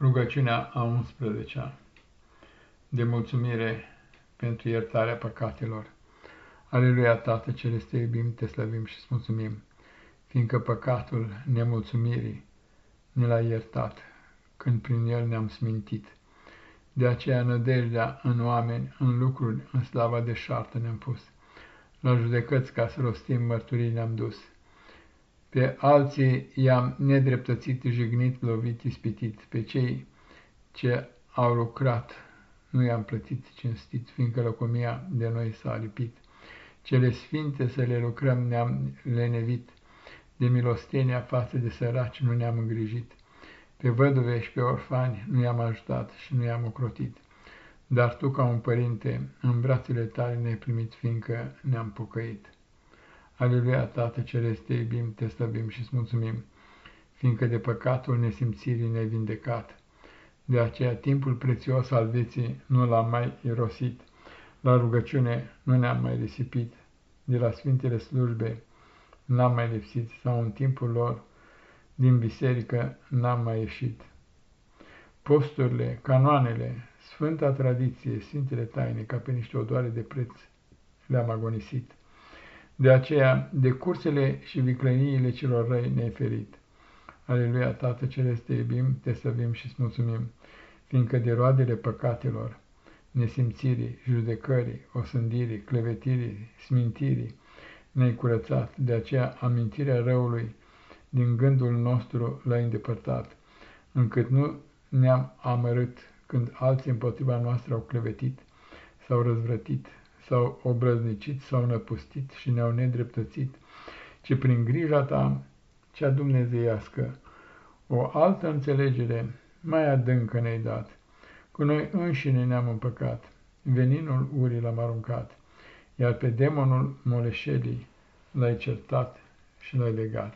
Rugăciunea a 11-a de mulțumire pentru iertarea păcatelor. Aleluia, Tată Celeste, iubim, te slăvim și îți mulțumim, fiindcă păcatul nemulțumirii ne l-a iertat, când prin el ne-am smintit. De aceea nădejdea în oameni, în lucruri, în slava de șartă ne-am pus. La judecăți ca să rostim mărturii ne-am dus. Pe alții i-am nedreptățit, jignit, lovit, ispitit. Pe cei ce au lucrat nu i-am plătit cinstit, fiindcă locomia de noi s-a lipit. Cele sfinte să le lucrăm ne-am lenevit, de milostenia față de săraci nu ne-am îngrijit. Pe văduve și pe orfani nu i-am ajutat și nu i-am ocrotit. Dar tu, ca un părinte, în brațele tale ne-ai primit, fiindcă ne-am pocăit. Aleluia, Tată Ceresc, te iubim, te slăbim și îți mulțumim, fiindcă de păcatul nesimțirii ne-ai vindecat. De aceea timpul prețios al vieții nu l-am mai irosit, la rugăciune nu ne-am mai risipit, de la Sfintele Slujbe n-am mai lipsit, sau în timpul lor din biserică n-am mai ieșit. Posturile, canoanele, Sfânta tradiție, Sfintele taine, ca pe niște odoare de preț, le-am agonisit. De aceea, de cursele și vicleniile celor răi ne-ai ferit. Aleluia, Tată Celeste, te iubim, te săvim și îți mulțumim, fiindcă de roadele păcatelor, nesimțirii, judecării, osândirii, clevetirii, smintirii, ne-ai curățat, de aceea amintirea răului din gândul nostru l-ai îndepărtat, încât nu ne-am amărât când alții împotriva noastră au clevetit, s-au răzvrătit, s-au obrăznicit, s-au năpustit și ne-au nedreptățit, ci prin grija ta, cea dumnezeiască, o altă înțelegere mai adâncă ne-ai dat. Cu noi înșine ne-am împăcat, veninul urii l-am aruncat, iar pe demonul moleșelii l-ai certat și l-ai legat.